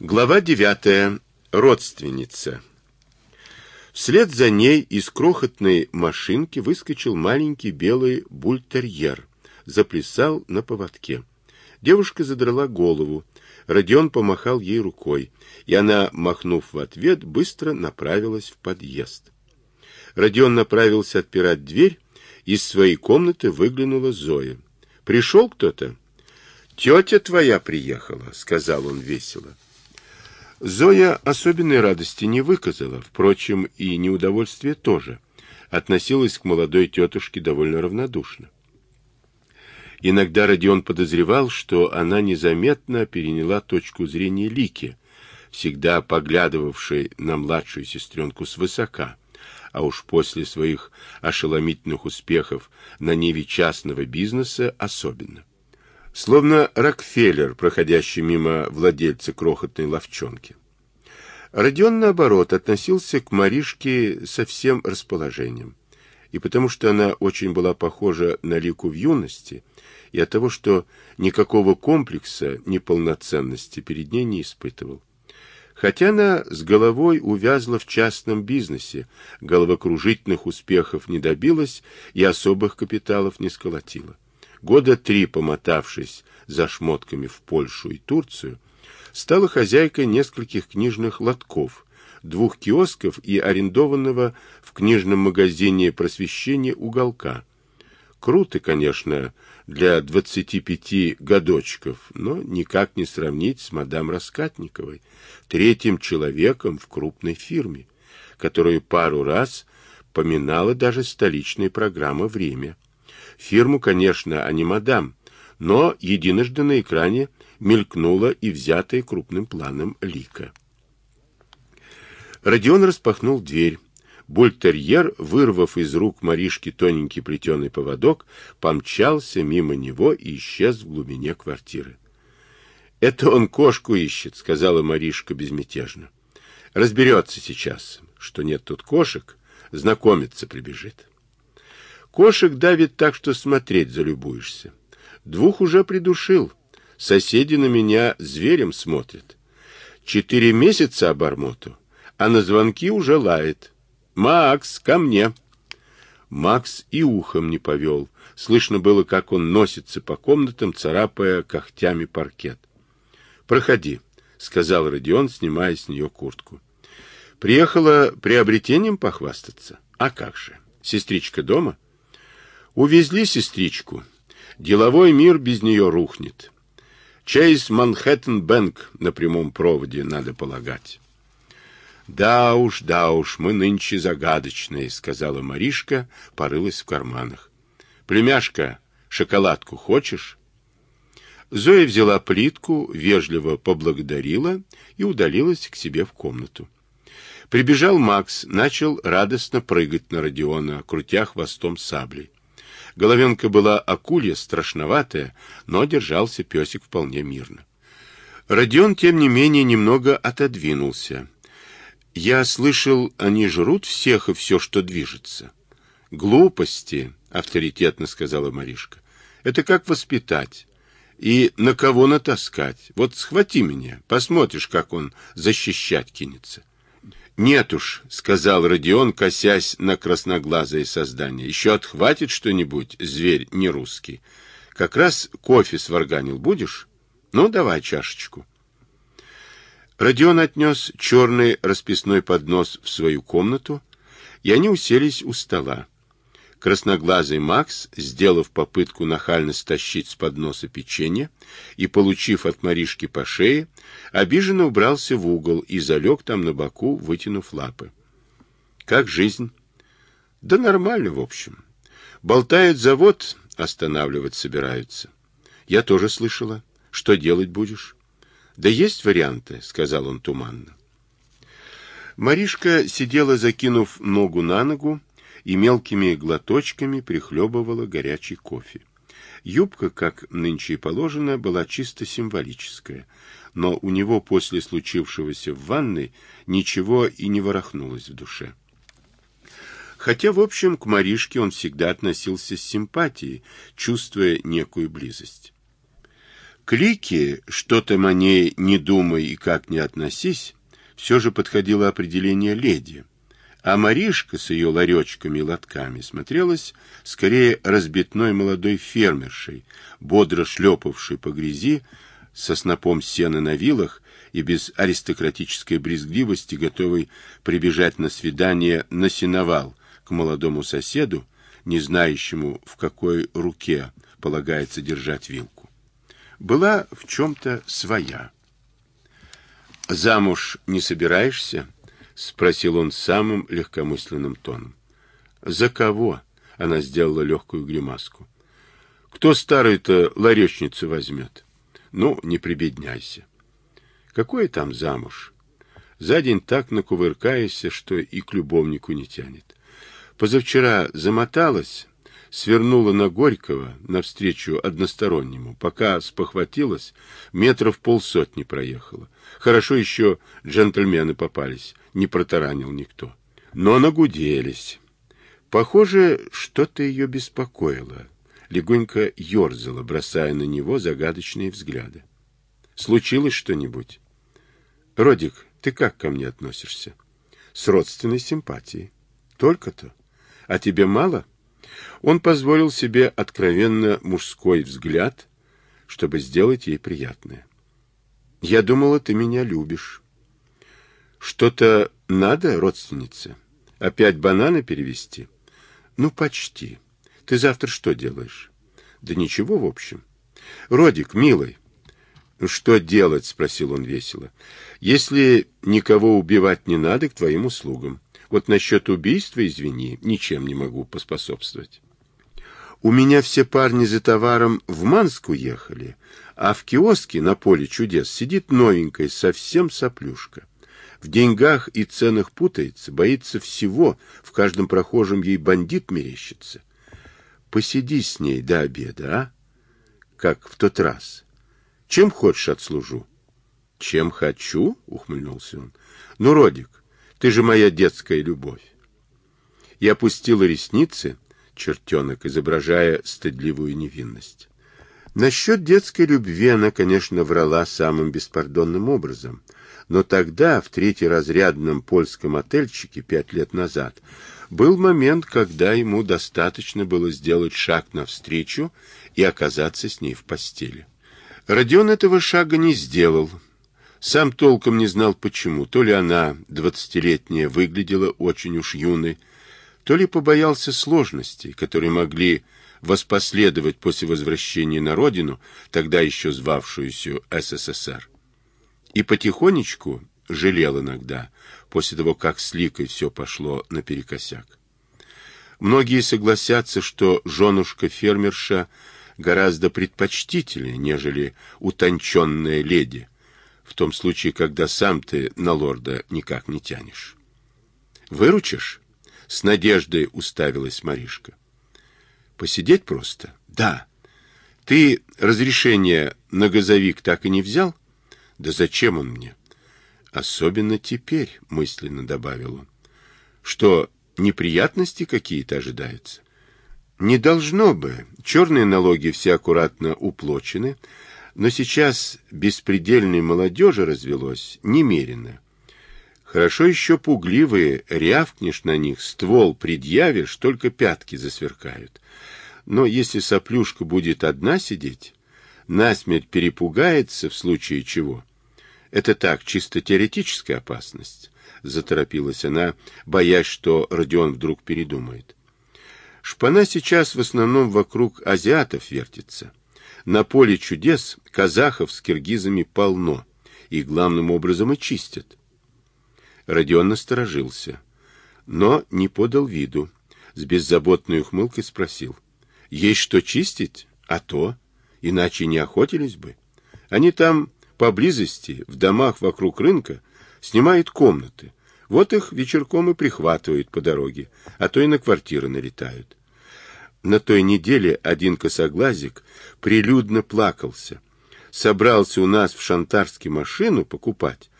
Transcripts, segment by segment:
Глава девятая. Родственница. Вслед за ней из крохотной машинки выскочил маленький белый бультерьер, заплясал на поводке. Девушка задрала голову. Родион помахал ей рукой, и она, махнув в ответ, быстро направилась в подъезд. Родион направился отпирать дверь, из своей комнаты выглянула Зоя. «Пришел кто-то?» «Тетя твоя приехала», — сказал он весело. Зоя особенной радости не выказала, впрочем, и неудовольствие тоже. Относилась к молодой тетушке довольно равнодушно. Иногда Родион подозревал, что она незаметно переняла точку зрения Лики, всегда поглядывавшей на младшую сестренку свысока, а уж после своих ошеломительных успехов на ниве частного бизнеса особенно словно Рокфеллер, проходящий мимо владельца крохотной ловчонки. Родион, наоборот, относился к Маришке со всем расположением. И потому что она очень была похожа на Лику в юности, и от того, что никакого комплекса неполноценности перед ней не испытывал. Хотя она с головой увязла в частном бизнесе, головокружительных успехов не добилась и особых капиталов не сколотила. Года три помотавшись за шмотками в Польшу и Турцию, стала хозяйкой нескольких книжных лотков, двух киосков и арендованного в книжном магазине просвещения уголка. Круто, конечно, для 25 годочков, но никак не сравнить с мадам Раскатниковой, третьим человеком в крупной фирме, которую пару раз поминала даже столичная программа «Время». Фирму, конечно, а не мадам, но единожды на экране мелькнула и взятая крупным планом лика. Родион распахнул дверь. Бультерьер, вырвав из рук Маришки тоненький плетеный поводок, помчался мимо него и исчез в глубине квартиры. «Это он кошку ищет», — сказала Маришка безмятежно. «Разберется сейчас, что нет тут кошек, знакомиться прибежит». Кошек давит так, что смотреть залюбуешься. Двух уже придушил. Соседи на меня зверем смотрят. Четыре месяца обормоту, а на звонки уже лает. «Макс, ко мне!» Макс и ухом не повел. Слышно было, как он носится по комнатам, царапая когтями паркет. «Проходи», — сказал Родион, снимая с нее куртку. «Приехала приобретением похвастаться? А как же? Сестричка дома?» Увезли сестричку. Деловой мир без нее рухнет. Чейз Манхэттен Бэнк на прямом проводе, надо полагать. Да уж, да уж, мы нынче загадочные, сказала Маришка, порылась в карманах. Племяшка, шоколадку хочешь? Зоя взяла плитку, вежливо поблагодарила и удалилась к себе в комнату. Прибежал Макс, начал радостно прыгать на Родиона, крутя хвостом саблей. Головенка была акулья, страшноватая, но держался песик вполне мирно. Родион, тем не менее, немного отодвинулся. «Я слышал, они жрут всех и все, что движется». «Глупости», — авторитетно сказала Маришка. «Это как воспитать. И на кого натаскать? Вот схвати меня, посмотришь, как он защищать кинется». «Нет уж», — сказал Родион, косясь на красноглазое создание. «Еще отхватит что-нибудь, зверь не русский. Как раз кофе сварганил будешь? Ну, давай чашечку». Родион отнес черный расписной поднос в свою комнату, и они уселись у стола. Красноглазый Макс, сделав попытку нахально стащить с подноса печенье и, получив от Маришки по шее, обиженно убрался в угол и залег там на боку, вытянув лапы. «Как жизнь?» «Да нормально, в общем. Болтает завод, останавливать собираются. Я тоже слышала. Что делать будешь?» «Да есть варианты», — сказал он туманно. Маришка сидела, закинув ногу на ногу, и мелкими глоточками прихлебывала горячий кофе. Юбка, как нынче и положено, была чисто символическая, но у него после случившегося в ванной ничего и не ворохнулось в душе. Хотя, в общем, к Маришке он всегда относился с симпатией, чувствуя некую близость. Клики, что там о ней не думай и как не относись, все же подходило определение леди. А Маришка с ее ларечками и лотками смотрелась скорее разбитной молодой фермершей, бодро шлепавшей по грязи, со снопом сена на вилах и без аристократической брезгливости готовой прибежать на свидание на сеновал к молодому соседу, не знающему, в какой руке полагается держать вилку. Была в чем-то своя. «Замуж не собираешься?» — спросил он самым легкомысленным тоном. «За кого?» — она сделала легкую гримаску. «Кто старую-то ларечницу возьмет? Ну, не прибедняйся. Какой там замуж? За день так накувыркаешься, что и к любовнику не тянет. Позавчера замоталась, свернула на Горького навстречу одностороннему, пока спохватилась, метров полсотни проехала. Хорошо еще джентльмены попались, не протаранил никто. Но нагуделись. Похоже, что-то ее беспокоило. Легонько ерзала, бросая на него загадочные взгляды. Случилось что-нибудь? Родик, ты как ко мне относишься? С родственной симпатией. Только-то. А тебе мало? Он позволил себе откровенно мужской взгляд, чтобы сделать ей приятное. Я думала, ты меня любишь. Что-то надо, родственница? Опять бананы перевести? Ну, почти. Ты завтра что делаешь? Да ничего, в общем. Родик, милый. Что делать? Спросил он весело. Если никого убивать не надо, к твоим услугам. Вот насчет убийства, извини, ничем не могу поспособствовать. У меня все парни за товаром в Манск уехали, а в киоске на поле чудес сидит новенькая, совсем соплюшка. В деньгах и ценах путается, боится всего, в каждом прохожем ей бандит мерещится. Посиди с ней до обеда, а? Как в тот раз. Чем хочешь отслужу? Чем хочу? Ухмыльнулся он. Ну, Родик, ты же моя детская любовь. Я опустила ресницы, чертенок, изображая стыдливую невинность. Насчет детской любви она, конечно, врала самым беспардонным образом. Но тогда, в третьеразрядном польском отельчике пять лет назад, был момент, когда ему достаточно было сделать шаг навстречу и оказаться с ней в постели. Родион этого шага не сделал. Сам толком не знал почему. То ли она, двадцатилетняя, выглядела очень уж юной, то ли побоялся сложностей, которые могли воспоследовать после возвращения на родину, тогда еще звавшуюся СССР. И потихонечку жалел иногда, после того, как с Ликой все пошло наперекосяк. Многие согласятся, что женушка-фермерша гораздо предпочтительнее, нежели утонченная леди, в том случае, когда сам ты на лорда никак не тянешь. «Выручишь?» — с надеждой уставилась Маришка. «Посидеть просто?» «Да». «Ты разрешение на газовик так и не взял?» «Да зачем он мне?» «Особенно теперь», — мысленно добавил он. «Что, неприятности какие-то ожидаются?» «Не должно бы. Черные налоги все аккуратно уплочены, но сейчас беспредельной молодежи развелось немерено. Хорошо еще пугливые, рявкнешь на них, ствол предъявишь, только пятки засверкают. Но если соплюшка будет одна сидеть, насмерть перепугается в случае чего. Это так, чисто теоретическая опасность, заторопилась она, боясь, что Родион вдруг передумает. Шпана сейчас в основном вокруг азиатов вертится. На поле чудес казахов с киргизами полно, и главным образом и чистят. Родион насторожился, но не подал виду. С беззаботной ухмылкой спросил. Есть что чистить? А то. Иначе не охотились бы. Они там поблизости, в домах вокруг рынка, снимают комнаты. Вот их вечерком и прихватывают по дороге, а то и на квартиры налетают. На той неделе один косоглазик прилюдно плакался. Собрался у нас в Шантарске машину покупать,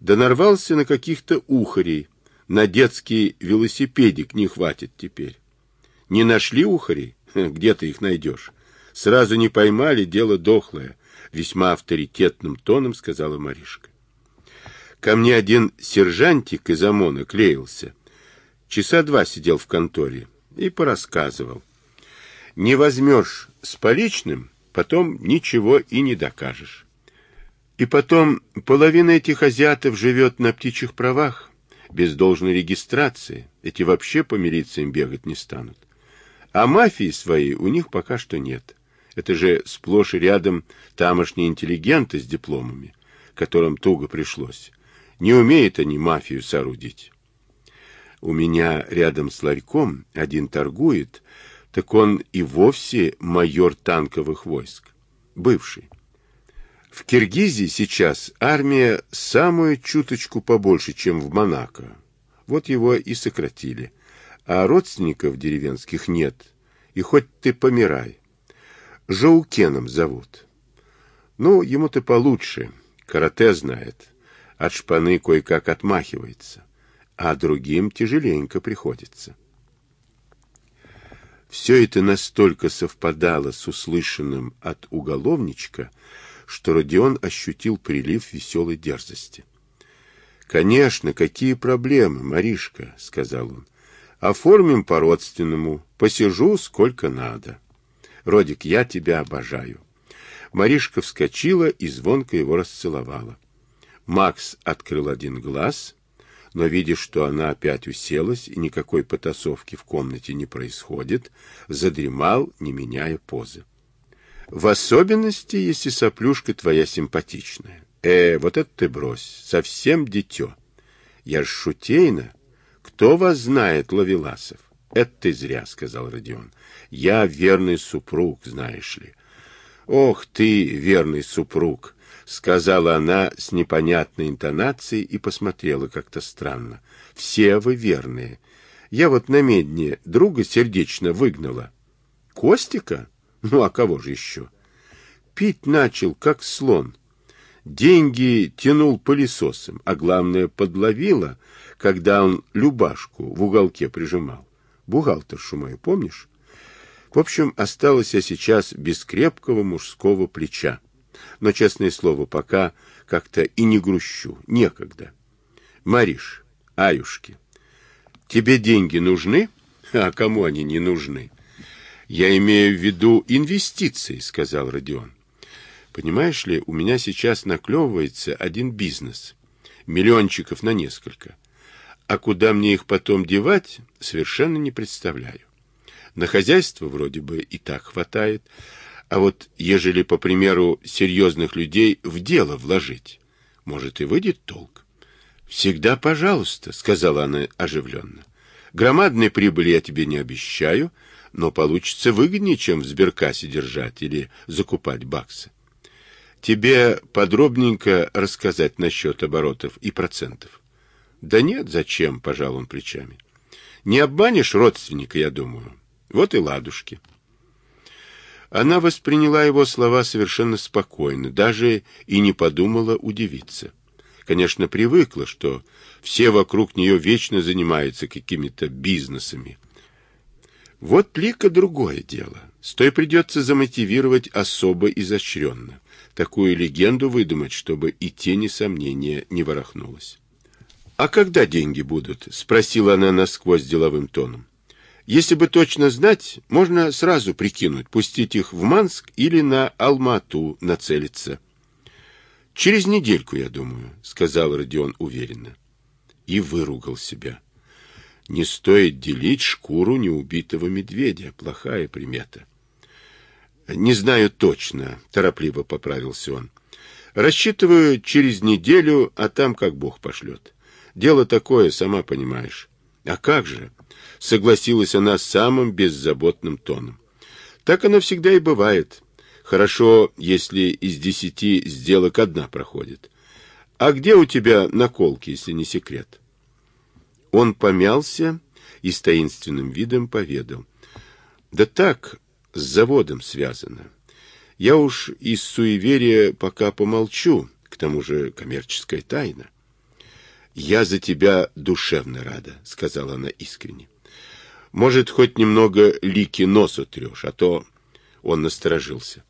да нарвался на каких-то ухарей. На детский велосипедик не хватит теперь. Не нашли ухарей? Где ты их найдешь? Сразу не поймали, дело дохлое. весьма авторитетным тоном сказала Маришка. Ко мне один сержантик из ОМОНа клеился. Часа два сидел в конторе и порассказывал. Не возьмешь с поличным, потом ничего и не докажешь. И потом половина этих азиатов живет на птичьих правах, без должной регистрации. Эти вообще по милициям бегать не станут. А мафии своей у них пока что нет. Это же сплошь и рядом тамошние интеллигенты с дипломами, которым туго пришлось. Не умеют они мафию соорудить. У меня рядом с ларьком один торгует, так он и вовсе майор танковых войск, бывший. В Киргизии сейчас армия самую чуточку побольше, чем в Монако. Вот его и сократили. А родственников деревенских нет. И хоть ты помирай. Жаукеном зовут. Ну, ему-то получше. Карате знает. От шпаны кое-как отмахивается. А другим тяжеленько приходится. Все это настолько совпадало с услышанным от уголовничка, что Родион ощутил прилив веселой дерзости. «Конечно, какие проблемы, Маришка», — сказал он. «Оформим по-родственному, посижу сколько надо. Родик, я тебя обожаю». Маришка вскочила и звонко его расцеловала. Макс открыл один глаз, но, видя, что она опять уселась и никакой потасовки в комнате не происходит, задремал, не меняя позы. В особенности, если соплюшка твоя симпатичная. Э, вот это ты брось, совсем дитё. Я ж шутейно. Кто вас знает, Лавеласов? Это ты зря, сказал Родион. Я верный супруг, знаешь ли. Ох ты, верный супруг, сказала она с непонятной интонацией и посмотрела как-то странно. Все вы верные. Я вот на медне друга сердечно выгнала. Костика? Ну, а кого же еще? Пить начал, как слон. Деньги тянул пылесосом, а главное, подловила, когда он Любашку в уголке прижимал. Бухгалтершу мою, помнишь? В общем, осталась я сейчас без крепкого мужского плеча. Но, честное слово, пока как-то и не грущу, некогда. Мариш, Аюшки, тебе деньги нужны? А кому они не нужны? Я имею в виду инвестиции, сказал Родион. Понимаешь ли, у меня сейчас наклевывается один бизнес. Миллиончиков на несколько. А куда мне их потом девать, совершенно не представляю. На хозяйство вроде бы и так хватает. А вот ежели, по примеру, серьезных людей в дело вложить, может и выйдет толк. Всегда пожалуйста, сказала она оживленно. Громадной прибыли я тебе не обещаю, — но получится выгоднее, чем в сберкассе держать или закупать баксы. Тебе подробненько рассказать насчет оборотов и процентов? Да нет, зачем, пожал он плечами. Не обманешь родственника, я думаю. Вот и ладушки. Она восприняла его слова совершенно спокойно, даже и не подумала удивиться. Конечно, привыкла, что все вокруг нее вечно занимаются какими-то бизнесами, вот Лика другое дело. С той придется замотивировать особо изощренно. Такую легенду выдумать, чтобы и тени сомнения не ворохнулось. «А когда деньги будут?» — спросила она насквозь деловым тоном. «Если бы точно знать, можно сразу прикинуть, пустить их в Манск или на Алмату нацелиться». «Через недельку, я думаю», — сказал Родион уверенно. И выругал себя. Не стоит делить шкуру неубитого медведя. Плохая примета. Не знаю точно, торопливо поправился он. Рассчитываю через неделю, а там как Бог пошлет. Дело такое, сама понимаешь. А как же? Согласилась она самым беззаботным тоном. Так оно всегда и бывает. Хорошо, если из десяти сделок одна проходит. А где у тебя наколки, если не секрет? Он помялся и с таинственным видом поведал. Да так, с заводом связано. Я уж из суеверия пока помолчу, к тому же коммерческая тайна. Я за тебя душевно рада, сказала она искренне. Может, хоть немного лики нос утрешь, а то он насторожился.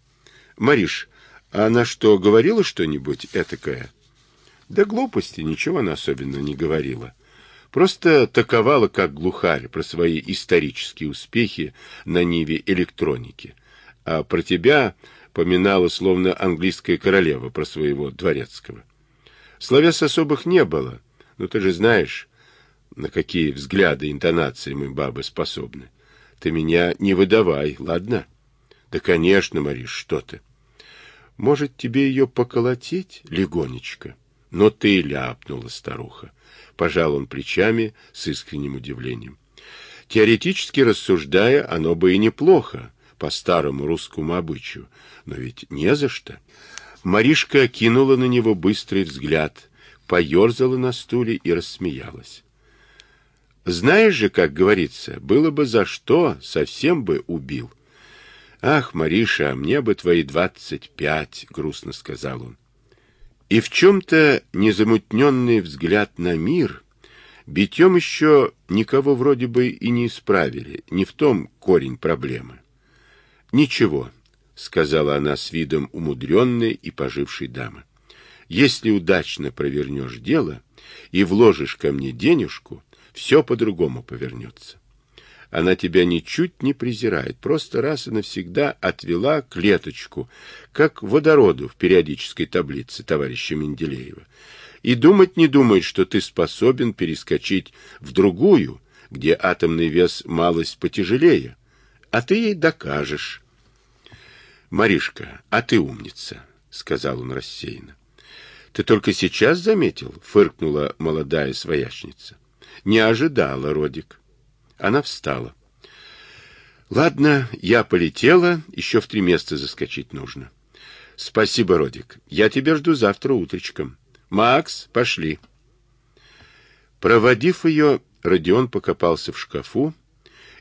Мариш, А она что, говорила что-нибудь этакое? Да глупости, ничего она особенно не говорила. Просто таковала как глухарь про свои исторические успехи на ниве электроники. А про тебя поминала словно английская королева про своего дворецкого. Словес особых не было, но ты же знаешь, на какие взгляды, интонации мы, бабы, способны. Ты меня не выдавай, ладно? Да, конечно, Мариш, что ты. Может, тебе ее поколотить легонечко? Но ты ляпнула, старуха. Пожал он плечами с искренним удивлением. Теоретически рассуждая, оно бы и неплохо, по старому русскому обычаю, но ведь не за что. Маришка кинула на него быстрый взгляд, поерзала на стуле и рассмеялась. Знаешь же, как говорится, было бы за что, совсем бы убил. Ах, Мариша, мне бы твои двадцать пять, грустно сказал он. И в чем-то незамутненный взгляд на мир битьем еще никого вроде бы и не исправили, не в том корень проблемы. Ничего, сказала она с видом умудренной и пожившей дамы. Если удачно провернешь дело и вложишь ко мне денежку, все по-другому повернется. Она тебя ничуть не презирает, просто раз и навсегда отвела клеточку, как водороду в периодической таблице товарища Менделеева. И думать не думает, что ты способен перескочить в другую, где атомный вес малость потяжелее, а ты ей докажешь. Маришка, а ты умница, сказал он рассеянно. Ты только сейчас заметил, фыркнула молодая своячница. Не ожидала, Родик. Она встала. Ладно, я полетела, еще в три места заскочить нужно. Спасибо, Родик. Я тебя жду завтра утречком. Макс, пошли. Проводив ее, Родион покопался в шкафу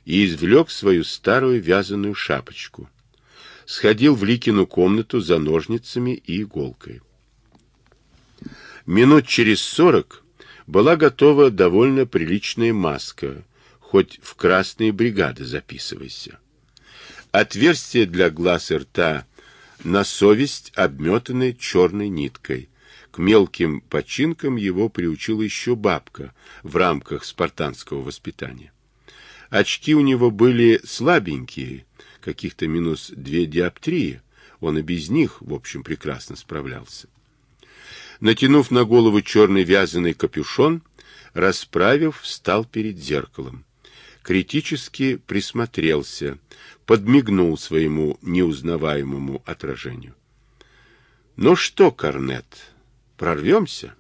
и извлек свою старую вязаную шапочку. Сходил в Ликину комнату за ножницами и иголкой. Минут через сорок была готова довольно приличная маска, хоть в красные бригады записывайся. Отверстие для глаз и рта на совесть обметаны черной ниткой. К мелким починкам его приучила еще бабка в рамках спартанского воспитания. Очки у него были слабенькие, каких-то минус две диоптрии. Он и без них, в общем, прекрасно справлялся. Натянув на голову черный вязаный капюшон, расправив, встал перед зеркалом. Критически присмотрелся, подмигнул своему неузнаваемому отражению. «Ну что, Корнет, прорвемся?»